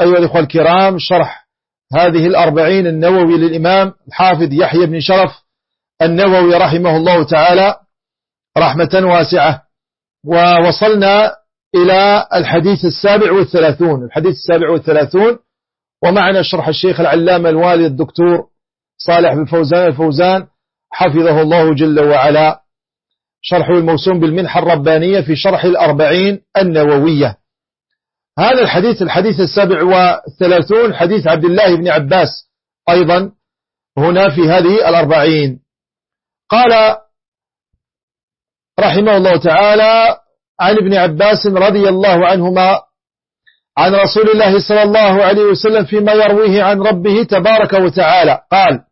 أيها الإخوة الكرام شرح هذه الأربعين النووي للإمام الحافظ يحيى بن شرف النووي رحمه الله تعالى رحمة واسعة. ووصلنا إلى الحديث السابع والثلاثون. الحديث السابع والثلاثون ومعنا شرح الشيخ العلامة الوالي الدكتور صالح بن فوزان الفوزان حفظه الله جل وعلا. شرحه الموسوم بالمنحة الربانية في شرح الأربعين النووية. هذا الحديث الحديث السابع والثلاثون حديث عبد الله بن عباس أيضا هنا في هذه الأربعين. قال رحمه الله تعالى عن ابن عباس رضي الله عنهما عن رسول الله صلى الله عليه وسلم فيما يرويه عن ربه تبارك وتعالى. قال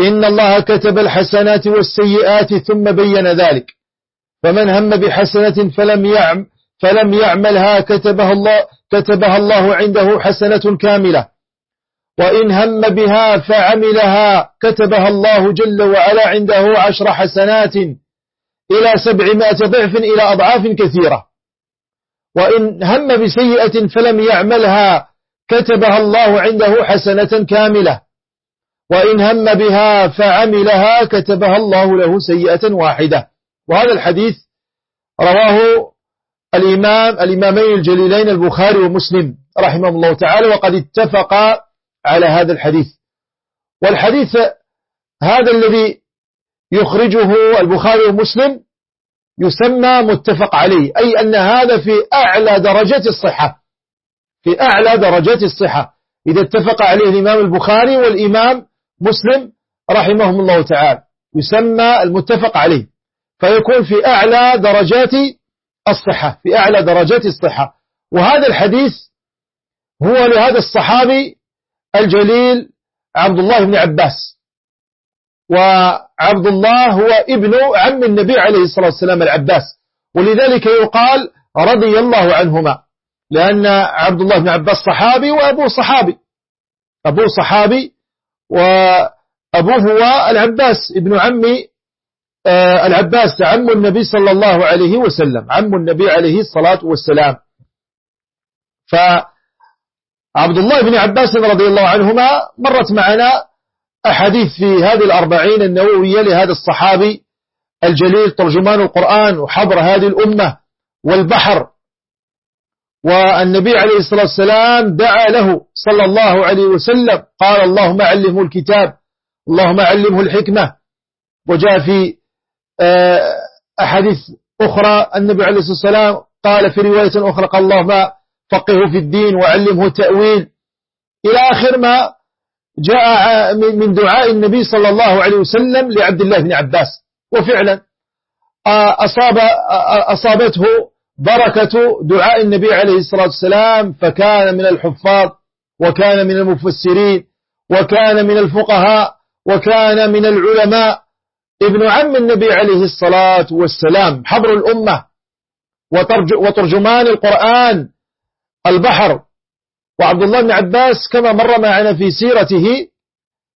إن الله كتب الحسنات والسيئات ثم بين ذلك فمن هم بحسنة فلم يعم فلم يعملها كتبها الله, كتبها الله عنده حسنة كاملة. وإن هم بها فعملها كتبها الله جل وعلا عنده عشر حسنات إلى سبعمائة ضعف إلى أضعاف كثيرة. وإن هم بسيئة فلم يعملها كتبها الله عنده حسنة كاملة. وإن هم بها فعملها كتبها الله له سيئة واحدة. وهذا الحديث رواه الإمام الإمامين الجليلين البخاري ومسلم رحمه الله تعالى وقد اتفقا على هذا الحديث. والحديث هذا الذي يخرجه البخاري ومسلم يسمى متفق عليه أي أن هذا في أعلى درجات الصحة. في أعلى درجات الصحة. إذا اتفق عليه الإمام البخاري والإمام مسلم رحمهم الله تعالى. يسمى المتفق عليه. فيكون في أعلى درجات الصحة في أعلى درجات الصحة. وهذا الحديث هو لهذا الصحابي الجليل عبد الله بن عباس. وعبد الله هو ابن عم النبي عليه الصلاة والسلام العباس. ولذلك يقال رضي الله عنهما لأن عبد الله بن عباس صحابي وأبوه صحابي. أبوه صحابي وأبوه هو العباس ابن عم العباس عم النبي صلى الله عليه وسلم عم النبي عليه الصلاة والسلام. فعبد الله بن عباس رضي الله عنهما مرت معنا أحاديث في هذه الأربعين النووية لهذا الصحابي الجليل ترجمان القرآن وحبر هذه الأمة والبحر. والنبي عليه الصلاة والسلام دعا له صلى الله عليه وسلم قال اللهم علمه الكتاب اللهم علمه الحكمة. وجاء في آه، أحاديث أخرى النبي عليه الصلاة والسلام قال في رواية أخرى قال الله ما فقهه في الدين وعلمه تأويل. إلى آخر ما جاء من دعاء النبي صلى الله عليه وسلم لعبد الله بن عباس. وفعلا آه، أصاب آه، أصابته بركة دعاء النبي عليه الصلاة والسلام فكان من الحفاظ وكان من المفسرين وكان من الفقهاء وكان من العلماء ابن عم النبي عليه الصلاة والسلام حبر الأمة وترجمان القرآن البحر. وعبد الله بن عباس كما مر معنا في سيرته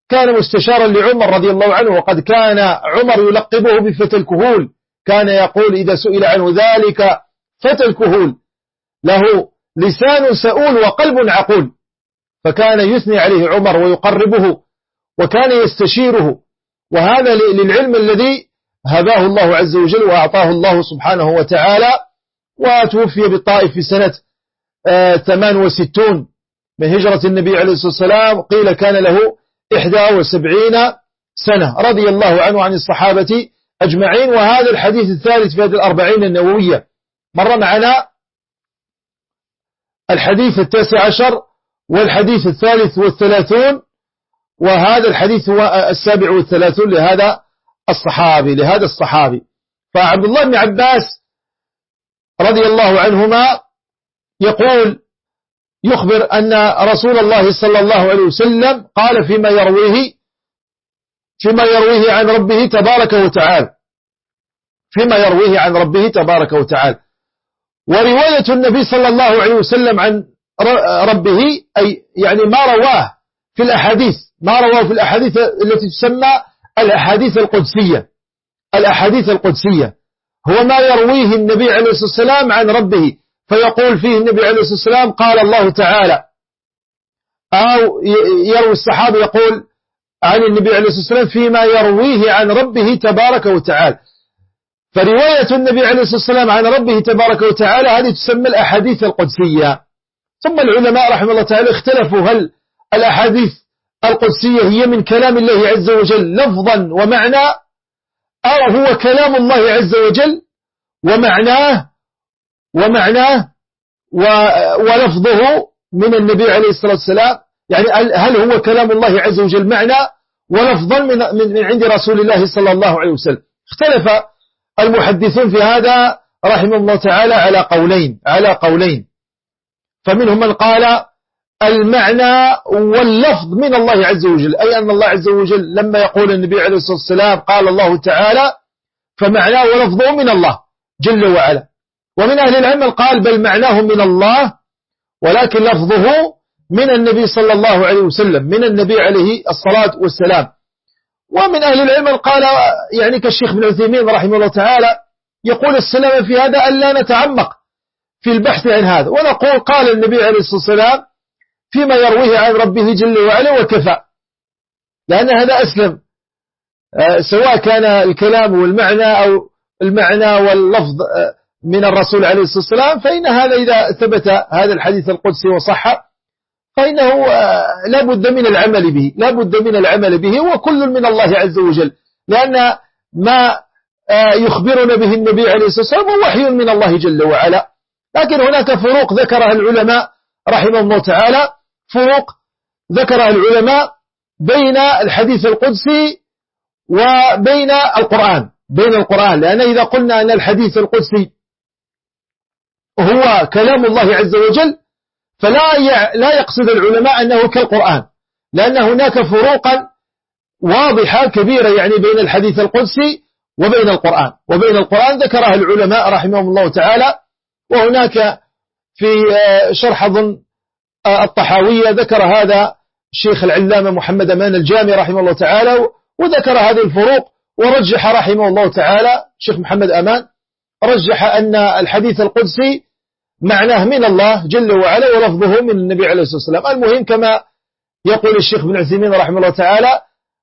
كان مستشارا لعمر رضي الله عنه وقد كان عمر يلقبه بفتى الكهول. كان يقول إذا سئل عنه ذلك فتى الكهول. له لسان سؤول وقلب عقول. فكان يثني عليه عمر ويقربه وكان يستشيره. وهذا للعلم الذي هباه الله عز وجل وأعطاه الله سبحانه وتعالى وتوفي بالطائف في سنة 68 آه، من هجرة النبي عليه الصلاة والسلام قيل كان له 71 سنة. رضي الله عنه عن الصحابة أجمعين وهذا الحديث الثالث في هذه الأربعين النووية. مر معنا الحديث التاسع عشر والحديث الثالث والثلاثون وهذا الحديث هو السابع والثلاثون لهذا الصحابي لهذا الصحابي. فعبد الله بن عباس رضي الله عنهما يقول يخبر أن رسول الله صلى الله عليه وسلم قال فيما يرويه فيما يرويه عن ربه تبارك وتعالى. فيما يرويه عن ربه تبارك وتعالى. ورواية النبي صلى الله عليه وسلم عن ربه أي يعني ما رواه في الأحاديث. ما رواه في الأحاديث التي تسمى الأحاديث القدسية. الأحاديث القدسية. هو ما يرويه النبي عليه الصلاة والسلام عن ربه. فيقول فيه النبي عليه الصلاة والسلام قال الله تعالى. أو يروي الصحابي يقول عن النبي عليه الصلاة والسلام فيما يرويه عن ربه تبارك وتعالى. فرواية النبي عليه الصلاة والسلام عن ربه تبارك وتعالى هذه تسمى الأحاديث القدسية. ثم العلماء رحمه الله تعالى اختلفوا هل الأحاديث القدسية هي من كلام الله عز وجل. لفظا ومعنى أو هو كلام الله عز وجل ومعناه ومعناه ولفظه من النبي عليه الصلاة والسلام. يعني هل هو كلام الله عز وجل معنى ولفظا من, من عند رسول الله صلى الله عليه وسلم. اختلف المحدثون في هذا رحمه الله تعالى على قولين على قولين. فمنهم من قال المعنى واللفظ من الله عز وجل أي أن الله عز وجل لما يقول النبي عليه الصلاة والسلام قال الله تعالى فمعناه ولفظه من الله جل وعلا. ومن أهل العلم قال بل معناه من الله ولكن لفظه من النبي صلى الله عليه وسلم من النبي عليه الصلاة والسلام. ومن أهل العلم قال يعني كالشيخ بن عثيمين رحمه الله تعالى يقول السلام في هذا أن لا نتعمق في البحث عن هذا. ونقول قال النبي عليه الصلاة والسلام فيما يرويه عن ربه جل وعلا وكفى. لأن هذا أسلم. آه، سواء كان الكلام والمعنى أو المعنى واللفظ آه، من الرسول عليه الصلاة والسلام فإن هذا إذا ثبت هذا الحديث القدسي وصح فإنه آه، لا بد من العمل به. لا بد من العمل به وكل من الله عز وجل. لأن ما يخبرنا به النبي عليه الصلاة والسلام هو وحي من الله جل وعلا. لكن هناك فروق ذكرها العلماء رحمه الله تعالى. فروق ذكرها العلماء بين الحديث القدسي وبين القرآن بين القرآن لأن إذا قلنا أن الحديث القدسي هو كلام الله عز وجل فلا لا يقصد العلماء أنه كالقرآن لأن هناك فروقا واضحة كبيرة يعني بين الحديث القدسي وبين القرآن وبين القرآن ذكرها العلماء رحمهم الله تعالى وهناك في شرح آه، الطحاوية ذكر هذا الشيخ العلامة محمد أمان الجامي رحمه الله تعالى وذكر هذه الفروق ورجح رحمه الله تعالى الشيخ محمد أمان رجح أن الحديث القدسي معناه من الله جل وعلا ولفظه من النبي عليه الصلاة والسلام. المهم كما يقول الشيخ بن عثيمين رحمه الله تعالى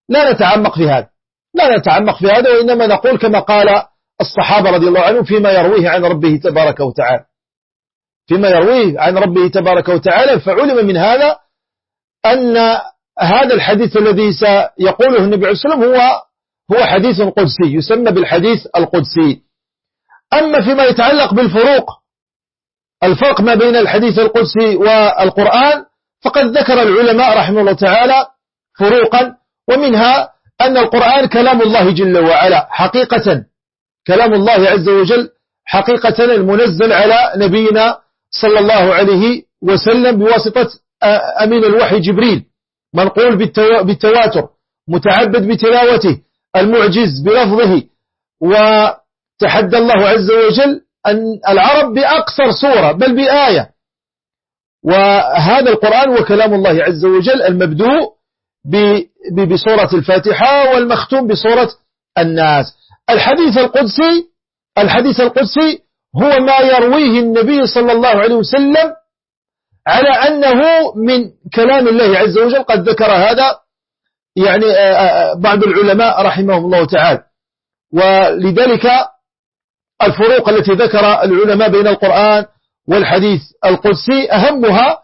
لا نتعمق في هذا لا نتعمق في هذا وإنما نقول كما قال الصحابة رضي الله عنهم فيما يرويه عن ربه تبارك وتعالى. فيما يرويه عن ربه تبارك وتعالى فعلم من هذا أن هذا الحديث الذي سيقوله النبي عليه السلام هو هو حديث قدسي يسمى بالحديث القدسي. أما فيما يتعلق بالفروق الفرق ما بين الحديث القدسي والقرآن فقد ذكر العلماء رحمه الله تعالى فروقا ومنها أن القرآن كلام الله جل وعلا حقيقة. كلام الله عز وجل حقيقة المنزل على نبينا صلى الله عليه وسلم بواسطة أمين الوحي جبريل منقول بالتواتر متعبد بتلاوته المعجز بلفظه وتحدى الله عز وجل أن العرب بأقصر صورة بل بآية. وهذا القرآن وكلام الله عز وجل المبدوء بصورة الفاتحة والمختوم بصورة الناس. الحديث القدسي الحديث القدسي هو ما يرويه النبي صلى الله عليه وسلم على أنه من كلام الله عز وجل. قد ذكر هذا يعني آه، آه، آه، بعض العلماء رحمهم الله تعالى. ولذلك الفروق التي ذكر العلماء بين القرآن والحديث القدسي أهمها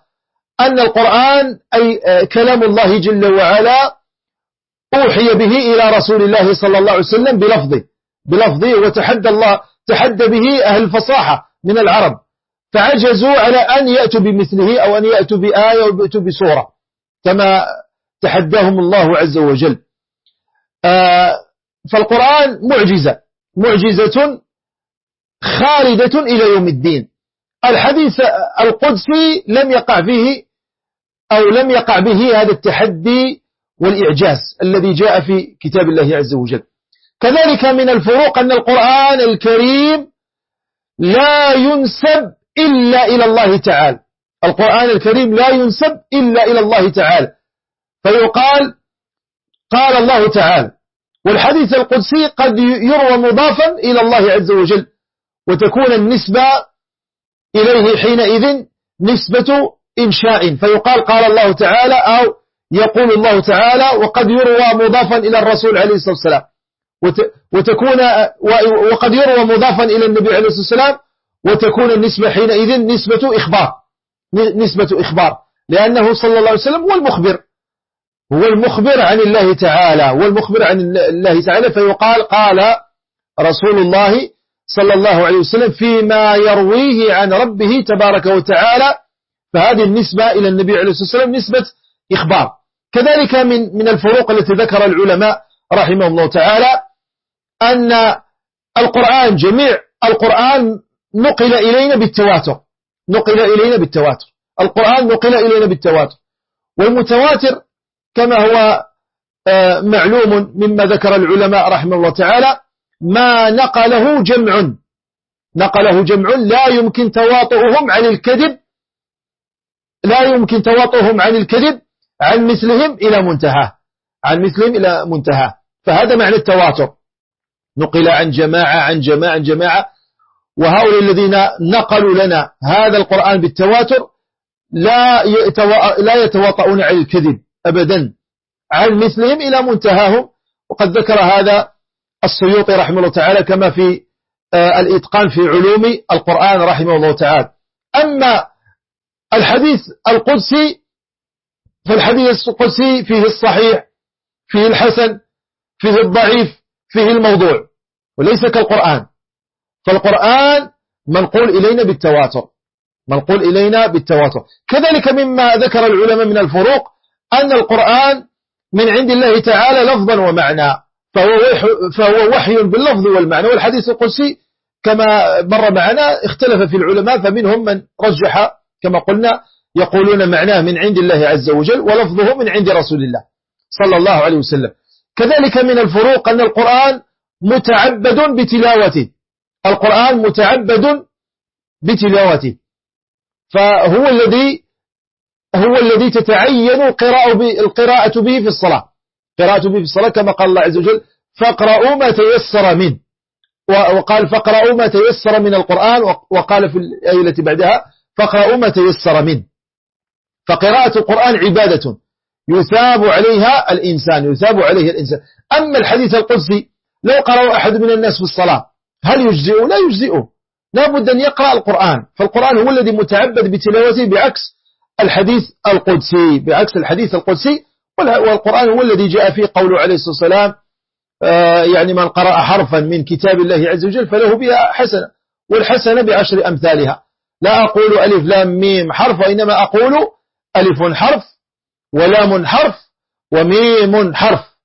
أن القرآن أي كلام الله جل وعلا أوحي به إلى رسول الله صلى الله عليه وسلم بلفظه بلفظه وتحدى الله تحدى به أهل الفصاحة من العرب. فعجزوا على أن يأتوا بمثله أو أن يأتوا بآية أو يأتوا بصورة كما تحداهم الله عز وجل. آه، فالقرآن معجزة معجزة خالدة إلى يوم الدين. الحديث القدسي لم يقع فيه أو لم يقع به هذا التحدي والإعجاز الذي جاء في كتاب الله عز وجل. كذلك من الفروق أن القرآن الكريم لا ينسب إلا إلى الله تعالى. القرآن الكريم لا ينسب إلا إلى الله تعالى. فيقال قال الله تعالى والحديث القدسي قد يروى مضافا إلى الله عز وجل وتكون النسبة إليه حينئذ نسبة إنشاء. فيقال قال الله تعالى أو يقول الله تعالى وقد يروى مضافا إلى الرسول عليه الصلاة والسلام. وتكون وقد يروى مضافا إلى النبي عليه الصلاة والسلام وتكون النسبة حينئذ نسبة إخبار نسبة إخبار لأنه صلى الله عليه وسلم هو المخبر هو المخبر عن الله تعالى هو المخبر عن الله تعالى فيقال قال رسول الله صلى الله عليه وسلم فيما يرويه عن ربه تبارك وتعالى فهذه النسبة إلى النبي عليه الصلاة والسلام نسبة إخبار. كذلك من من الفروق التي ذكر العلماء رحمه الله تعالى أن القرآن جميع القرآن نقل إلينا بالتواتر. نقل إلينا بالتواتر. القرآن نقل إلينا بالتواتر. والمتواتر كما هو آه، معلوم مما ذكر العلماء رحمه الله تعالى ما نقله جمع. نقله جمع لا يمكن تواطؤهم عن الكذب لا يمكن تواطؤهم عن الكذب عن مثلهم إلى منتهى عن مثلهم إلى منتهى فهذا معنى التواتر. نقل عن جماعة عن جماعة عن جماعة. وهؤلاء الذين نقلوا لنا هذا القرآن بالتواتر لا لا يتواطؤون عن الكذب أبدا عن مثلهم إلى منتهاهم. وقد ذكر هذا السيوطي رحمه الله تعالى كما في آه، الإتقان في علوم القرآن رحمه الله تعالى. أما الحديث القدسي فالحديث القدسي فيه الصحيح فيه الحسن فيه الضعيف فيه الموضوع. وليس كالقرآن. فالقرآن منقول إلينا بالتواتر. منقول إلينا بالتواتر. كذلك مما ذكر العلماء من الفروق أن القرآن من عند الله تعالى لفظا ومعنى. فهو فهو وحي باللفظ والمعنى. والحديث القدسي كما مر معنا اختلف في العلماء فمنهم من رجح كما قلنا يقولون معناه من عند الله عز وجل ولفظه من عند رسول الله صلى الله عليه وسلم. كذلك من الفروق أن القرآن متعبد بتلاوته. القرآن متعبد بتلاوته. فهو الذي هو الذي تتعين القراءة به في الصلاة. قراءة به في الصلاة كما قال الله عز وجل فاقرأوا ما تيسر منه وقال فاقرأوا ما تيسر من القرآن وقال في الآية التي بعدها فاقرأوا ما تيسر منه فقراءة القرآن عبادة. يثاب عليها الإنسان يثاب عليه الإنسان. أما الحديث القدسي لو قرأوا أحد من الناس في الصلاة هل يجزئه؟ لا يجزئه. لا بد أن يقرأ القرآن. فالقرآن هو الذي متعبد بتلاوته بعكس الحديث القدسي بعكس الحديث القدسي. والقرآن هو الذي جاء فيه قوله عليه الصلاة والسلام آه، يعني من قرأ حرفا من كتاب الله عز وجل فله بها حسنة والحسنة بعشر أمثالها. لا أقول ألف لام ميم حرف وإنما أقول ألف حرف ولام حرف وميم حرف.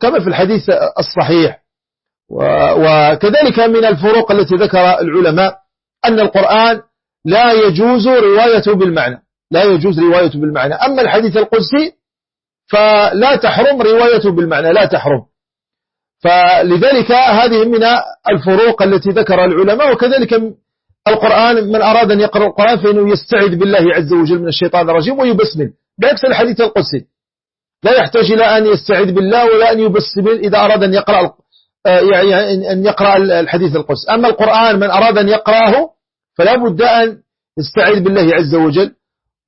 كما في الحديث الصحيح. وكذلك من الفروق التي ذكر العلماء أن القرآن لا يجوز روايته بالمعنى. لا يجوز روايته بالمعنى. أما الحديث القدسي فلا تحرم روايته بالمعنى. لا تحرم. فلذلك هذه من الفروق التي ذكر العلماء. وكذلك القرآن من أراد أن يقرأ القرآن فإنه يستعذ بالله عز وجل من الشيطان الرجيم ويبسمل. بعكس الحديث القدسي. لا يحتاج إلى أن يستعذ بالله ولا أن يبسمل إذا أراد أن يقرأ يعني أن يقرأ الحديث القدسي. أما القرآن من أراد أن يقرأه فلا بد أن يستعذ بالله عز وجل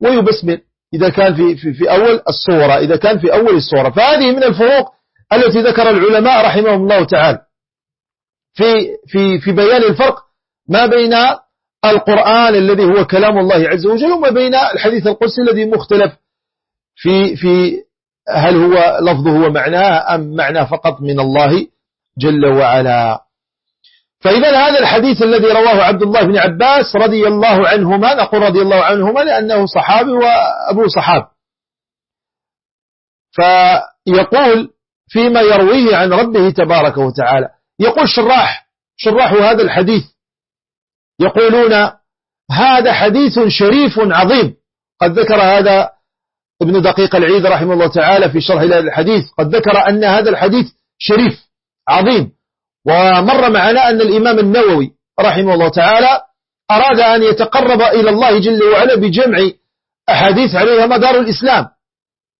ويبسمل إذا كان في, في, في أول الصورة إذا كان في أول الصورة فهذه من الفروق التي ذكر العلماء رحمهم الله تعالى. في, في, في بيان الفرق ما بين القرآن الذي هو كلام الله عز وجل وما بين الحديث القدسي الذي مختلف في, في هل هو لفظه ومعناه أم معناه فقط من الله جل وعلا؟ فإذا هذا الحديث الذي رواه عبد الله بن عباس رضي الله عنهما نقول رضي الله عنهما لأنه صحابي وأبو صحاب. فيقول فيما يرويه عن ربه تبارك وتعالى يقول شراح شراح هذا الحديث. يقولون هذا حديث شريف عظيم. قد ذكر هذا ابن دقيق العيد رحمه الله تعالى في شرح الحديث. قد ذكر أن هذا الحديث شريف عظيم. ومر معنا أن الإمام النووي رحمه الله تعالى أراد أن يتقرب إلى الله جل وعلا بجمع أحاديث عليها مدار الإسلام.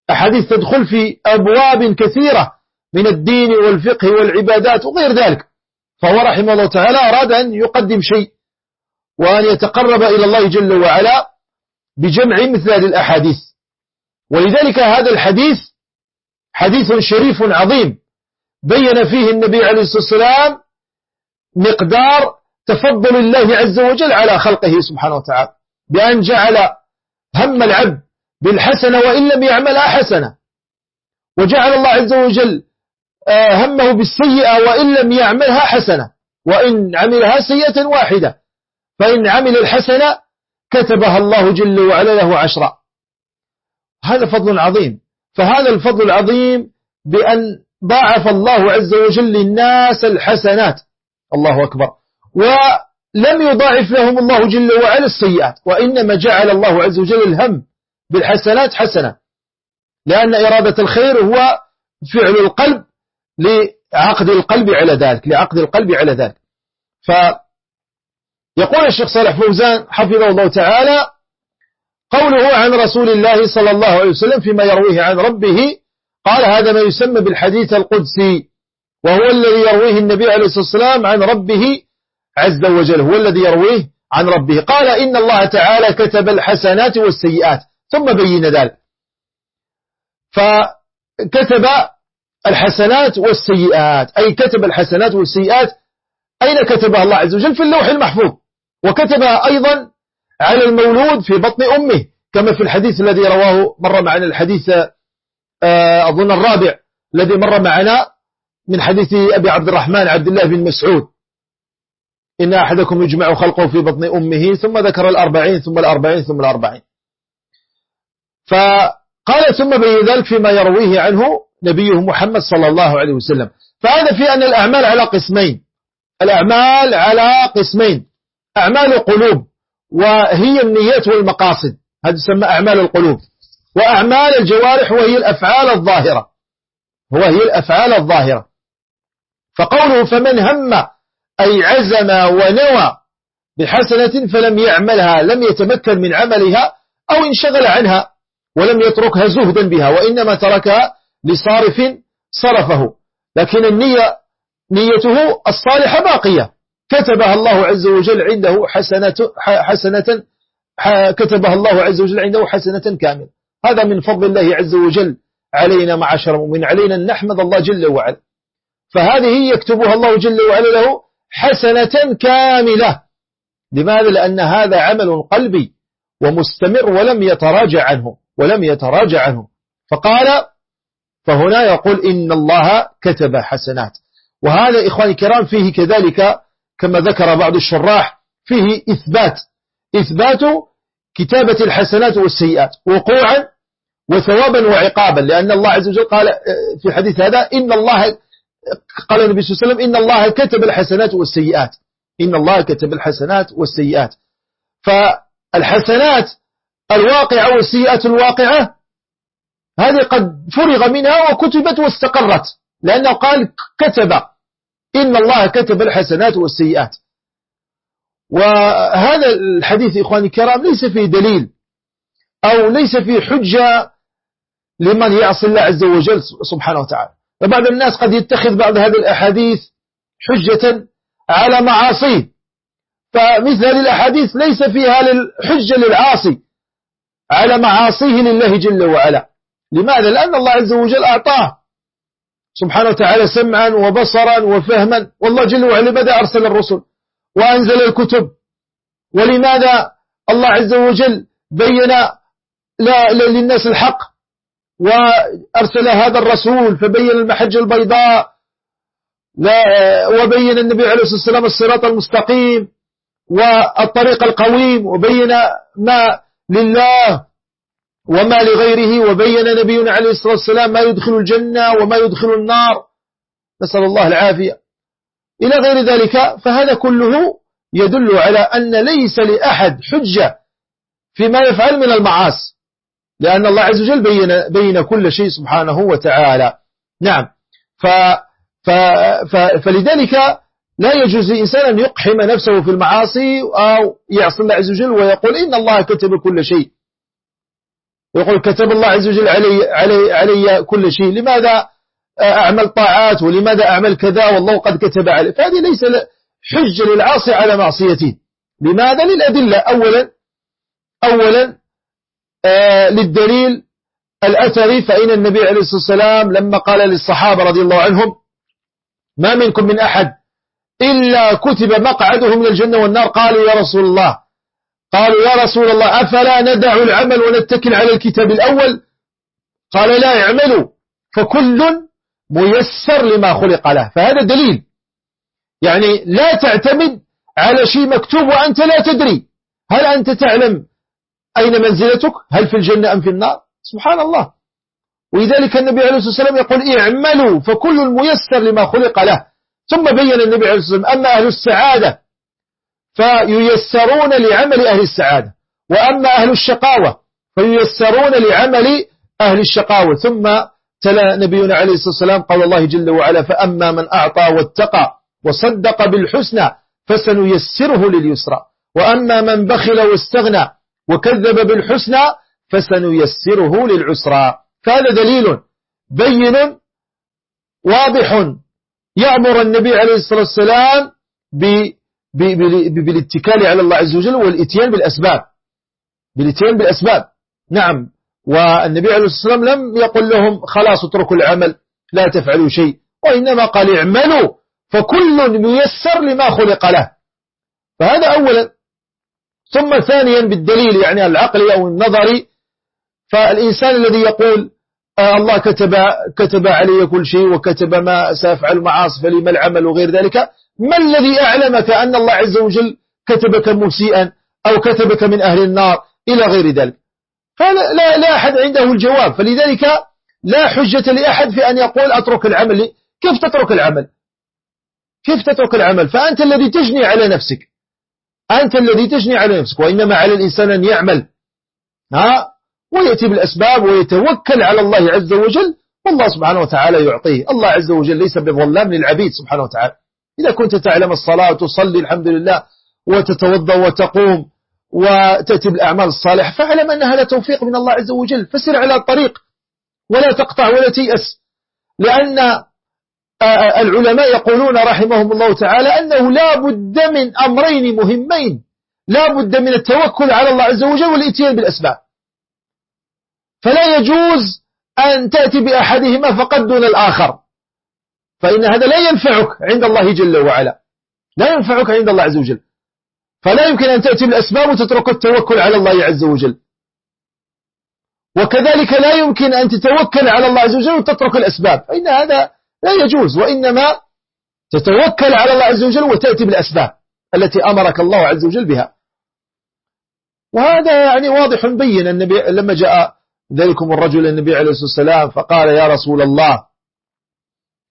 أحاديث تدخل في أبواب كثيرة من الدين والفقه والعبادات وغير ذلك. فهو رحمه الله تعالى أراد أن يقدم شيء وأن يتقرب إلى الله جل وعلا بجمع مثل هذه الأحاديث. ولذلك هذا الحديث حديث شريف عظيم. بين فيه النبي عليه الصلاة والسلام مقدار تفضل الله عز وجل على خلقه سبحانه وتعالى. بأن جعل هم العبد بالحسنة وإن لم يعملها حسنة وجعل الله عز وجل آه، همه بالسيئة وإن لم يعملها حسنة. وإن عملها سيئة واحدة. فإن عمل الحسنة كتبها الله جل وعلا له عشرا هذا فضل عظيم. فهذا الفضل العظيم بأن ضاعف الله عز وجل للناس الحسنات. الله أكبر. ولم يضاعف لهم الله جل وعلا السيئات. وإنما جعل الله عز وجل الهم بالحسنات حسنة. لأن إرادة الخير هو فعل القلب لعقد القلب على ذلك لعقد القلب على ذلك. فيقول الشيخ صالح فوزان حفظه الله تعالى قوله عن رسول الله صلى الله عليه وسلم فيما يرويه عن ربه قال هذا ما يسمى بالحديث القدسي وهو الذي يرويه النبي عليه الصلاة والسلام عن ربه عز وجل هو الذي يرويه عن ربه. قال إن الله تعالى كتب الحسنات والسيئات ثم بين ذلك. فكتب الحسنات والسيئات أي كتب الحسنات والسيئات أين كتبها الله عز وجل؟ في اللوح المحفوظ. وكتبها أيضا على المولود في بطن أمه كما في الحديث الذي رواه مر معنا الحديث آه، أظن الرابع الذي مر معنا من حديث أبي عبد الرحمن عبد الله بن مسعود. إن أحدكم يجمع خلقه في بطن أمه ثم ذكر الأربعين ثم الأربعين ثم الأربعين. فقال ثم بين ذلك فيما يرويه عنه نبيه محمد صلى الله عليه وسلم. فهذا في أن الأعمال على قسمين. الأعمال على قسمين. أعمال القلوب. وهي النيات والمقاصد. هذا يسمى أعمال القلوب. وأعمال الجوارح وهي الأفعال الظاهرة. وهي الأفعال الظاهرة. فقوله فمن هم أي عزم ونوى بحسنة فلم يعملها لم يتمكن من عملها أو انشغل عنها ولم يتركها زهدا بها وإنما تركها لصارف صرفه. لكن النية نيته الصالحة باقية. كتبها الله عز وجل عنده حسنة, حسنة كتبها الله عز وجل عنده حسنة كاملة. هذا من فضل الله عز وجل علينا معاشر المؤمنين علينا أن نحمد الله جل وعلا. فهذه يكتبها الله جل وعلا له حسنة كاملة. لماذا؟ لأن هذا عمل قلبي ومستمر ولم يتراجع عنه ولم يتراجع عنه. فقال فهنا يقول إن الله كتب حسنات. وهذا إخواني الكرام فيه كذلك كما ذكر بعض الشراح فيه إثبات إثبات كتابة الحسنات والسيئات وقوعا وثوابا وعقابا لأن الله عز وجل قال آه، في حديث هذا إن الله قال النبي صلى الله عليه وسلم إن الله كتب الحسنات والسيئات إن الله كتب الحسنات والسيئات. فالحسنات الواقعة والسيئات الواقعة هذه قد فرغ منها وكتبت واستقرت لأنه قال كتب إن الله كتب الحسنات والسيئات. وهذا الحديث إخواني الكرام ليس فيه دليل أو ليس فيه حجة لمن يعصي الله عز وجل سبحانه وتعالى. فبعض الناس قد يتخذ بعض هذه الأحاديث حجة على معاصيه. فمثل هذه الأحاديث ليس فيها الحجة للعاصي. على معاصيه لله جل وعلا. لماذا؟ لأن الله عز وجل أعطاه. سبحانه وتعالى سمعا وبصرا وفهما. والله جل وعلا بدأ أرسل الرسل؟ وأنزل الكتب. ولماذا الله عز وجل بين للناس الحق؟ وأرسل هذا الرسول فبين المحجة البيضاء. وبين النبي عليه الصلاة والسلام الصراط المستقيم والطريق القويم. وبين ما لله وما لغيره وبين نبينا عليه الصلاة والسلام ما يدخل الجنة وما يدخل النار. نسأل الله العافية. إلى غير ذلك فهذا كله يدل على أن ليس لأحد حجة فيما يفعل من المعاصي. لأن الله عز وجل بين, بين كل شيء سبحانه وتعالى. نعم. ف ف ف فلذلك لا يجوز لإنسان أن يقحم نفسه في المعاصي أو يعصي الله عز وجل ويقول إن الله كتب كل شيء. يقول كتب الله عز وجل علي, علي, علي كل شيء. لماذا أعمل طاعات ولماذا أعمل كذا والله قد كتب عليه فهذه ليس حجة للعاصي على معصيته. لماذا؟ للأدلة. أولا أولا آه للدليل الأثري فإن النبي عليه الصلاة والسلام لما قال للصحابة رضي الله عنهم ما منكم من أحد إلا كتب مقعده من الجنة والنار. قالوا يا رسول الله قالوا يا رسول الله أفلا ندع العمل ونتكل على الكتاب الأول؟ قال لا اعملوا فكل ميسر لما خلق له. فهذا دليل. يعني لا تعتمد على شيء مكتوب وأنت لا تدري. هل أنت تعلم أين منزلتك؟ هل في الجنة أم في النار؟ سبحان الله. ولذلك النبي عليه الصلاة والسلام يقول اعملوا فكل ميسر لما خلق له. ثم بين النبي عليه الصلاة والسلام أما أهل السعادة فييسرون لعمل أهل السعادة. وأما أهل الشقاوة فييسرون لعمل أهل الشقاوة. ثم تلا نبينا عليه الصلاة والسلام قال الله جل وعلا فأما من أعطى واتقى وصدق بالحسنى فسنيسره لليسرى. وأما من بخل واستغنى وكذب بالحسنى فسنيسره للعسرى. فهذا دليل بين واضح يأمر النبي عليه الصلاة والسلام بالاتكال على الله عز وجل والإتيان بالأسباب. بالإتيان بالأسباب. نعم. والنبي عليه الصلاة والسلام لم يقل لهم خلاص اتركوا العمل لا تفعلوا شيء. وإنما قال اعملوا فكل ميسر لما خلق له. فهذا أولا. ثم ثانيا بالدليل يعني العقلي أو النظري فالإنسان الذي يقول آه الله كتب, كتب علي كل شيء وكتب ما سأفعل معاصف لي ما العمل وغير ذلك؟ ما الذي أعلمك أن الله عز وجل كتبك مسيئا أو كتبك من أهل النار إلى غير ذلك؟ فلا لا, لا أحد عنده الجواب. فلذلك لا حجة لأحد في أن يقول أترك العمل. كيف تترك العمل؟ كيف تترك العمل؟ فأنت الذي تجني على نفسك. أنت الذي تجني على نفسك. وإنما على الإنسان أن يعمل. ها؟ ويأتي بالأسباب ويتوكل على الله عز وجل. والله سبحانه وتعالى يعطيه. الله عز وجل ليس بظلام للعبيد سبحانه وتعالى. إذا كنت تعلم الصلاة وتصلي الحمد لله وتتوضأ وتقوم وتأتي بالأعمال الصالحة فاعلم أن هذا توفيق من الله عز وجل. فسر على الطريق ولا تقطع ولا تيأس. لأن العلماء يقولون رحمهم الله تعالى أنه لا بد من أمرين مهمين. لا بد من التوكل على الله عز وجل والإتيان بالأسباب. فلا يجوز أن تأتي بأحدهما فقط دون الآخر. فإن هذا لا ينفعك عند الله جل وعلا. لا ينفعك عند الله عز وجل. فلا يمكن أن تأتي بالأسباب وتترك التوكل على الله عز وجل. وكذلك لا يمكن أن تتوكل على الله عز وجل وتترك الأسباب. فإن هذا لا يجوز وإنما تتوكل على الله عز وجل وتأتي بالأسباب التي أمرك الله عز وجل بها. وهذا يعني واضح بين النبي لما جاء ذلكم الرجل النبي عليه الصلاة والسلام فقال يا رسول الله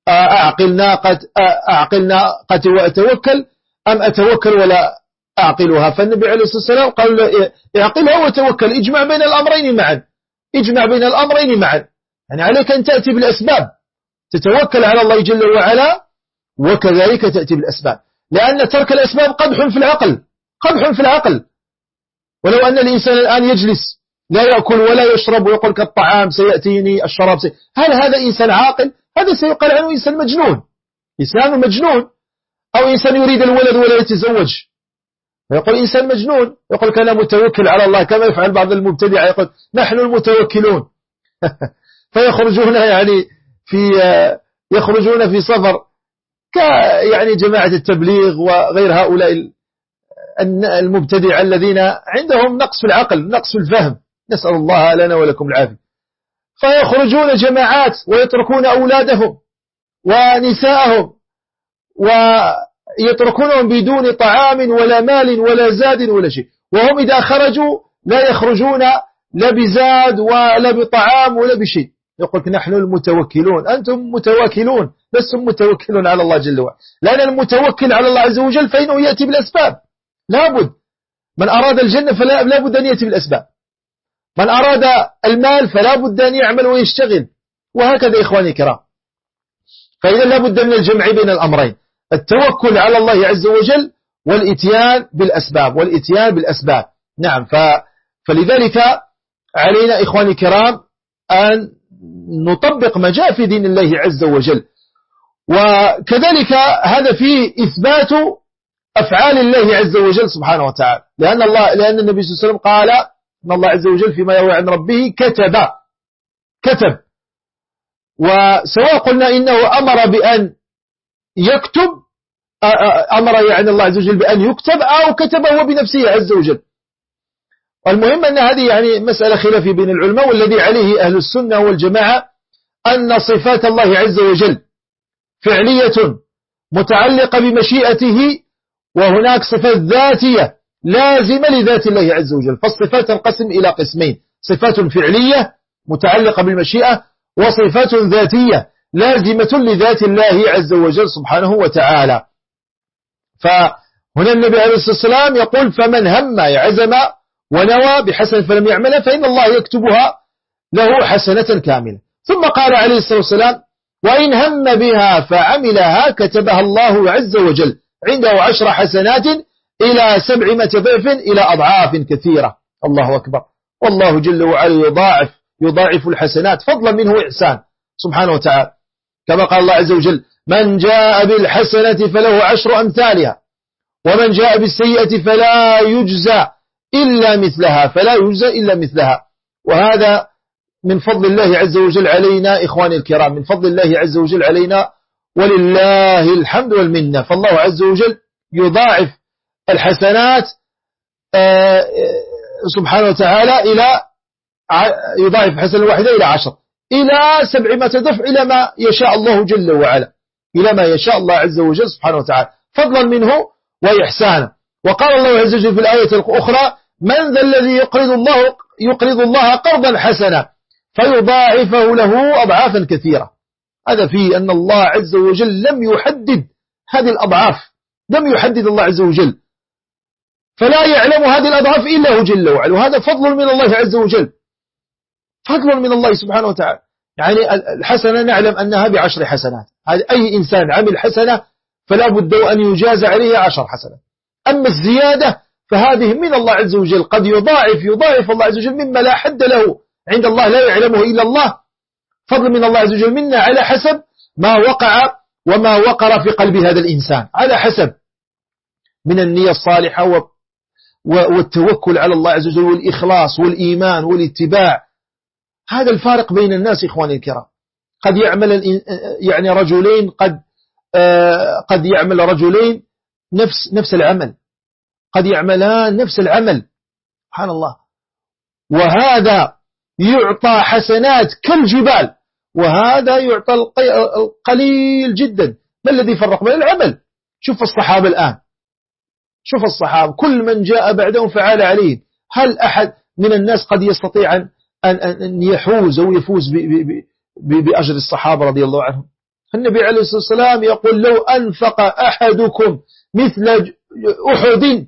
أعقل ناقة أعقل ناقتي وأتوكل أم أتوكل ولا أعقلها؟ فالنبي عليه الصلاة والسلام قال له أعقلها وتوكل اجمع بين الأمرين معا اجمع بين الأمرين معا. يعني عليك أن تأتي بالأسباب. تتوكل على الله جل وعلا وكذلك تأتي بالأسباب. لأن ترك الأسباب قدح في العقل قدح في العقل. ولو أن الإنسان الآن يجلس لا يأكل ولا يشرب ويقول كالطعام سيأتيني الشراب سي... هل هذا إنسان عاقل؟ هذا سيقال عنه إنسان مجنون. إنسان مجنون. أو إنسان يريد الولد ولا يتزوج. يقول إنسان مجنون. يقول كان متوكل على الله. كما يفعل بعض المبتدع يقول نحن المتوكلون. فيخرجون يعني في يخرجون في سفر يعني جماعة التبليغ وغير هؤلاء المبتدع الذين عندهم نقص في العقل نقص في الفهم. نسأل الله لنا ولكم العافية. فيخرجون جماعات ويتركون أولادهم ونساءهم ويتركونهم بدون طعام ولا مال ولا زاد ولا شيء. وهم إذا خرجوا لا يخرجون لا بزاد ولا بطعام ولا بشيء. يقول نحن المتوكلون. أنتم متواكلون لستم متوكلون على الله جل وعلا. لأن المتوكل على الله عز وجل فإنه يأتي بالأسباب. لابد. من أراد الجنة فلا بد أن يأتي بالأسباب. من أراد المال فلا بد أن يعمل ويشتغل. وهكذا إخواني الكرام. فإذا لا بد من الجمع بين الأمرين. التوكل على الله عز وجل والإتيان بالأسباب والإتيان بالأسباب. نعم ف فلذلك علينا إخواني الكرام أن نطبق ما جاء في دين الله عز وجل. وكذلك هذا فيه إثبات أفعال الله عز وجل سبحانه وتعالى. لأن الله لأن النبي صلى الله عليه وسلم قال أن الله عز وجل فيما يروي عن ربه كتب. كتب. وسواء قلنا إنه أمر بأن يكتب أمر يعني الله عز وجل بأن يكتب أو كتب هو بنفسه عز وجل. والمهم أن هذه يعني مسألة خلافية بين العلماء والذي عليه أهل السنة والجماعة أن صفات الله عز وجل فعلية متعلقة بمشيئته وهناك صفات ذاتية لازمة لذات الله عز وجل. فالصفات تنقسم إلى قسمين. صفات فعلية متعلقة بالمشيئة وصفات ذاتية لازمة لذات الله عز وجل سبحانه وتعالى. فهنا النبي عليه الصلاة والسلام يقول فمن هم يعزم ونوى بحسن فلم يعملها فإن الله يكتبها له حسنة كاملة. ثم قال عليه الصلاة والسلام وإن هم بها فعملها كتبها الله عز وجل. عنده عشر حسنات إلى سبعمة ضعف إلى أضعاف كثيرة. الله أكبر. والله جل وعلا يضاعف يضاعف الحسنات. فضلا منه إحسان. سبحانه وتعالى. كما قال الله عز وجل من جاء بالحسنة فله عشر أمثالها ومن جاء بالسيئة فلا يجزى إلا مثلها فلا يجزى إلا مثلها. وهذا من فضل الله عز وجل علينا إخواني الكرام. من فضل الله عز وجل علينا ولله الحمد والمنة. فالله عز وجل يضاعف الحسنات آه، آه، سبحانه وتعالى إلى يضاعف حسنة الواحدة إلى عشر. إلى سبعمائة ضعف إلى ما يشاء الله جل وعلا. إلى ما يشاء الله عز وجل سبحانه وتعالى. فضلا منه وإحسانا وقال الله عز وجل في الآية الأخرى من ذا الذي يقرض الله يقرض الله قرضا حسنا فيضاعفه له أضعافا كثيرة. هذا فيه أن الله عز وجل لم يحدد هذه الأضعاف. لم يحدد الله عز وجل. فلا يعلم هذه الأضعاف إلا هو جل وعلا. وهذا فضل من الله عز وجل. فضل من الله سبحانه وتعالى. يعني الحسنة نعلم أنها بعشر حسنات. أي إنسان عمل حسنة فلا بد أن يجاز عليه عشر حسنات. أما الزيادة فهذه من الله عز وجل. قد يضاعف يضاعف الله عز وجل مما لا حد له عند الله لا يعلمه إلا الله. فضل من الله عز وجل منا على حسب ما وقع وما وقر في قلب هذا الإنسان. على حسب من النية الصالحة والتوكل على الله عز وجل والإخلاص والإيمان والاتباع. هذا الفارق بين الناس إخواني الكرام. قد يعمل يعني رجلين قد آه، قد يعمل رجلين نفس نفس العمل. قد يعملان نفس العمل. سبحان الله. وهذا يعطى حسنات كالجبال. وهذا يعطى القليل جدا. ما الذي فرق بين العمل؟ شوف الصحابة الآن. شوف الصحابة كل من جاء بعدهم فعال عليه. هل أحد من الناس قد يستطيع أن, أن يحوز أو يفوز بأجر الصحابة رضي الله عنهم؟ النبي عليه الصلاة والسلام يقول لو أنفق أحدكم مثل أحد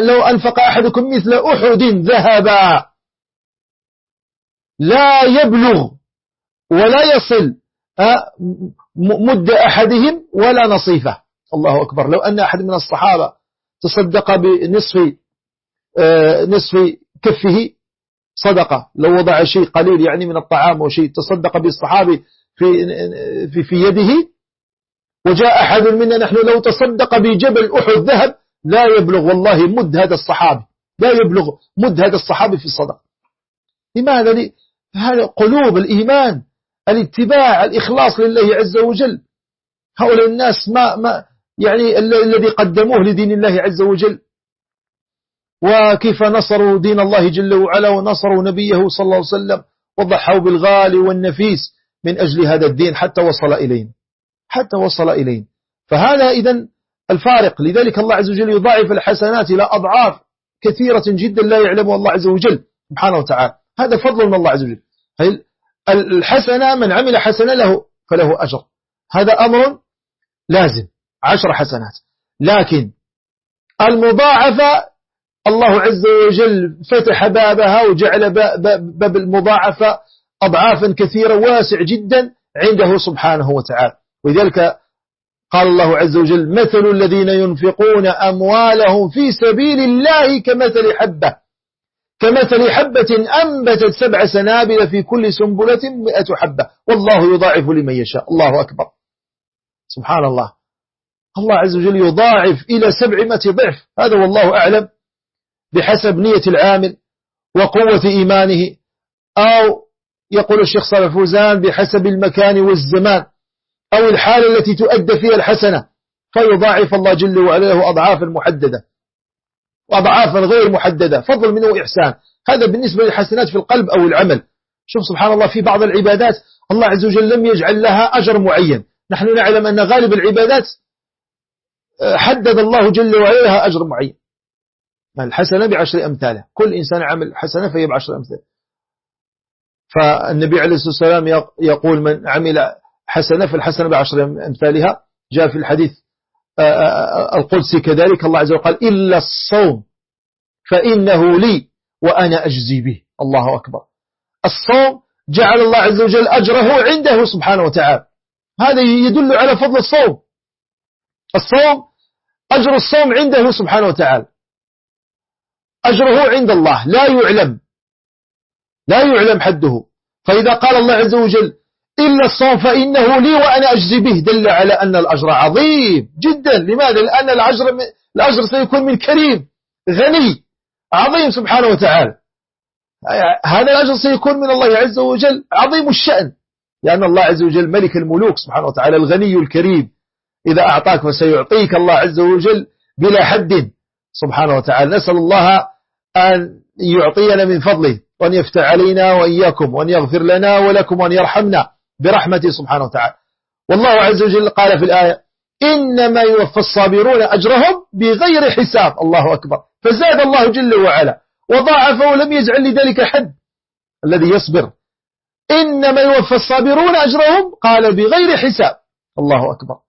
لو أنفق أحدكم مثل أحد ذهبا. لا يبلغ ولا يصل مد أحدهم ولا نصيفه. الله أكبر. لو أن أحد من الصحابة تصدق بنصف نصف كفه صدقة لو وضع شيء قليل يعني من الطعام وشيء تصدق بالصحابي في, في, في يده وجاء أحد منا نحن لو تصدق بجبل أحد ذهب لا يبلغ والله مد هذا الصحابي لا يبلغ مد هذا الصحابي في الصدق لماذا؟ هذا قلوب الإيمان الاتباع الإخلاص لله عز وجل. هؤلاء الناس ما, ما يعني الذي قدموه لدين الله عز وجل. وكيف نصروا دين الله جل وعلا ونصروا نبيه صلى الله عليه وسلم وضحوا بالغالي والنفيس من أجل هذا الدين حتى وصل إلينا. حتى وصل إلينا. فهذا إذن الفارق. لذلك الله عز وجل يضاعف الحسنات إلى أضعاف كثيرة جدا لا يعلمها الله عز وجل سبحانه وتعالى. هذا فضل من الله عز وجل. الحسنة من عمل حسنة له فله أجر. هذا أمر لازم. عشر حسنات. لكن المضاعفة الله عز وجل فتح بابها وجعل باب المضاعفة أضعافا كثيرة واسع جدا عنده سبحانه وتعالى. ولذلك قال الله عز وجل مثل الذين ينفقون أموالهم في سبيل الله كمثل حبة. كمثل حبة أنبتت سبع سنابل في كل سنبلة مئة حبة. والله يضاعف لمن يشاء. الله أكبر. سبحان الله. الله عز وجل يضاعف إلى سبعمائة ضعف. هذا والله أعلم بحسب نية العامل وقوة إيمانه. أو يقول الشيخ صالح فوزان بحسب المكان والزمان أو الحالة التي تؤدى فيها الحسنة فيضاعف الله جل وعلا له أضعافا محددة. وأضعافا غير محددة فضل منه إحسان هذا بالنسبة للحسنات في القلب أو العمل. شوف سبحان الله في بعض العبادات الله عز وجل لم يجعل لها أجر معين. نحن نعلم أن غالب العبادات حدد الله جل وعلا لها أجر معين. الحسنة بعشر أمثالها كل إنسان عمل حسنة فهي بعشر أمثال. فالنبي عليه الصلاة والسلام يقول من عمل حسنة فالحسنة بعشر أمثالها. جاء في الحديث آه، آه، القدسي كذلك. الله عز وجل قال إلا الصوم فإنه لي وأنا أجزي به. الله أكبر. الصوم جعل الله عز وجل أجره عنده سبحانه وتعالى. هذا يدل على فضل الصوم. الصوم أجر الصوم عنده سبحانه وتعالى. أجره عند الله لا يعلم. لا يعلم حده. فإذا قال الله عز وجل إلا الصوم فإنه لي وأنا أجزي به دل على أن الأجر عظيم جدا. لماذا؟ لأن الأجر, الأجر سيكون من كريم غني عظيم سبحانه وتعالى. هذا الأجر سيكون من الله عز وجل عظيم الشأن. لأن الله عز وجل ملك الملوك سبحانه وتعالى الغني الكريم. إذا أعطاك فسيعطيك الله عز وجل بلا حد. سبحانه وتعالى نسأل الله أن يعطينا من فضله وأن يفتح علينا وإياكم وأن يغفر لنا ولكم وأن يرحمنا برحمته سبحانه وتعالى. والله عز وجل قال في الآية إنما يوفى الصابرون أجرهم بغير حساب. الله أكبر. فزاد الله جل وعلا وضاعفه ولم يجعل لذلك حد. الذي يصبر. إنما يوفى الصابرون أجرهم قال بغير حساب. الله أكبر.